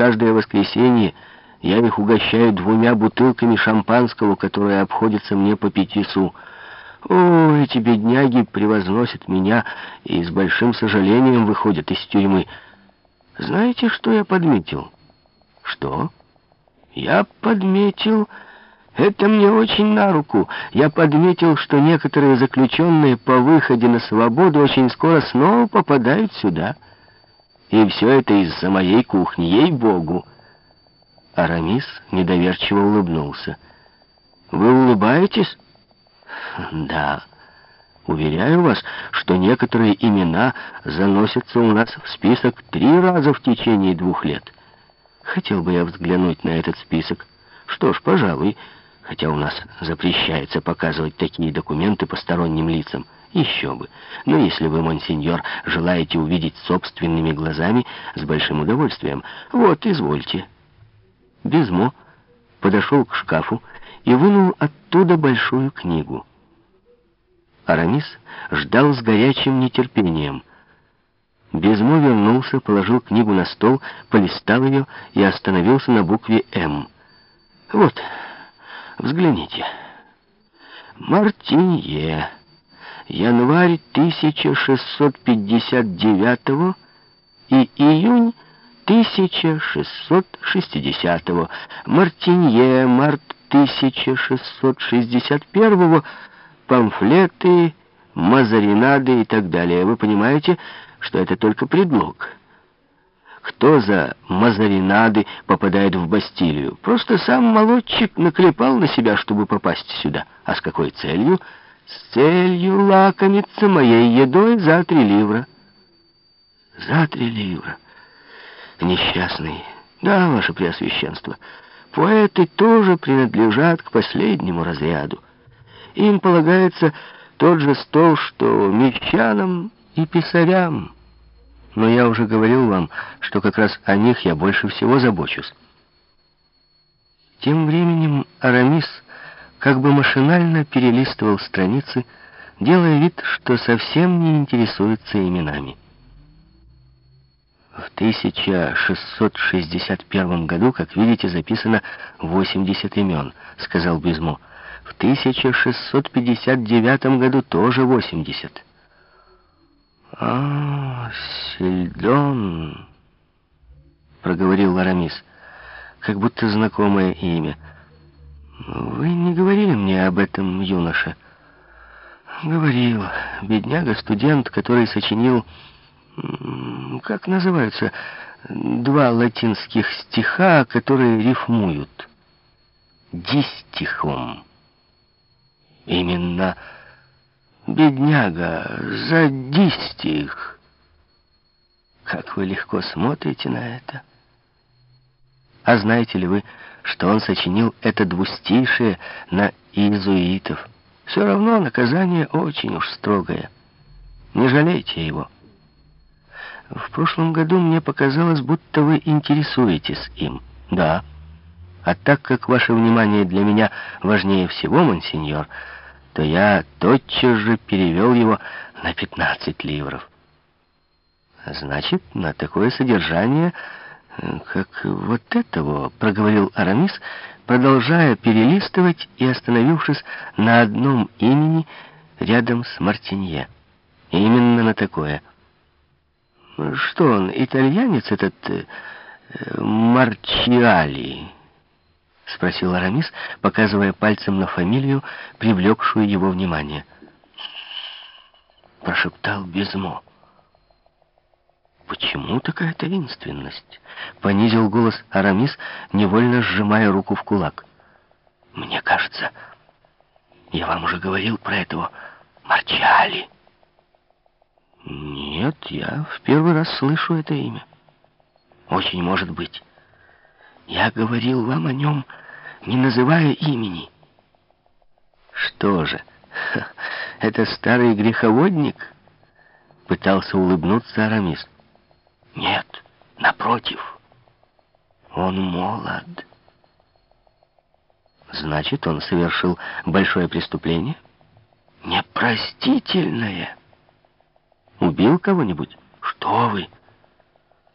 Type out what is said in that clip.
каждое воскресенье я их угощаю двумя бутылками шампанского, которые обходятся мне по пяти су. О, эти бедняги превозносят меня и с большим сожалением выходят из тюрьмы. Знаете, что я подметил? Что? Я подметил... Это мне очень на руку. Я подметил, что некоторые заключенные по выходе на свободу очень скоро снова попадают сюда. И все это из-за моей кухни, ей-богу. Арамис недоверчиво улыбнулся. «Вы улыбаетесь?» «Да. Уверяю вас, что некоторые имена заносятся у нас в список три раза в течение двух лет. Хотел бы я взглянуть на этот список. Что ж, пожалуй, хотя у нас запрещается показывать такие документы посторонним лицам. Еще бы. Но если вы, монсеньор, желаете увидеть собственными глазами, с большим удовольствием, вот, извольте». Безмо подошел к шкафу и вынул оттуда большую книгу. Арамис ждал с горячим нетерпением. Безмо вернулся, положил книгу на стол, полистал ее и остановился на букве «М». «Вот, взгляните. Мартинье. Январь 1659 и июнь 1660-го, Мартинье, март 1661-го, памфлеты, мазаринады и так далее. Вы понимаете, что это только предлог. Кто за мазаринады попадает в Бастилию? Просто сам молодчик наклепал на себя, чтобы попасть сюда. А с какой целью? С целью лакомиться моей едой за три ливра. За три ливра. Несчастный. Да, ваше преосвященство, поэты тоже принадлежат к последнему разряду. Им полагается тот же стол, что мещанам и писарям. Но я уже говорил вам, что как раз о них я больше всего забочусь. Тем временем Арамис как бы машинально перелистывал страницы, делая вид, что совсем не интересуется именами. В 1661 году, как видите, записано 80 имен, сказал Безмо. В 1659 году тоже 80. А, Сельдон, проговорил Арамис, как будто знакомое имя. Вы не говорили мне об этом, юноша? Говорил. Бедняга-студент, который сочинил как называются два латинских стиха, которые рифмуют? Дистихом. Именно бедняга за дистих. Как вы легко смотрите на это. А знаете ли вы, что он сочинил это двустишее на иезуитов? Все равно наказание очень уж строгое. Не жалейте его. В прошлом году мне показалось, будто вы интересуетесь им. Да. А так как ваше внимание для меня важнее всего, монсеньор, то я тотчас же перевел его на 15 ливров. Значит, на такое содержание, как вот этого, проговорил Арамис, продолжая перелистывать и остановившись на одном имени рядом с Мартинье. Именно на такое — что он, итальянец этот э, Марчиали? Спросил Арамис, показывая пальцем на фамилию, привлекшую его внимание. Прошептал Безмо. «Почему такая таинственность?» Понизил голос Арамис, невольно сжимая руку в кулак. «Мне кажется, я вам уже говорил про этого Марчали». Нет, я в первый раз слышу это имя. Очень может быть. Я говорил вам о нем, не называя имени. Что же, это старый греховодник? Пытался улыбнуться Арамис. Нет, напротив, он молод. Значит, он совершил большое преступление? Непростительное. Убил кого-нибудь? Что вы?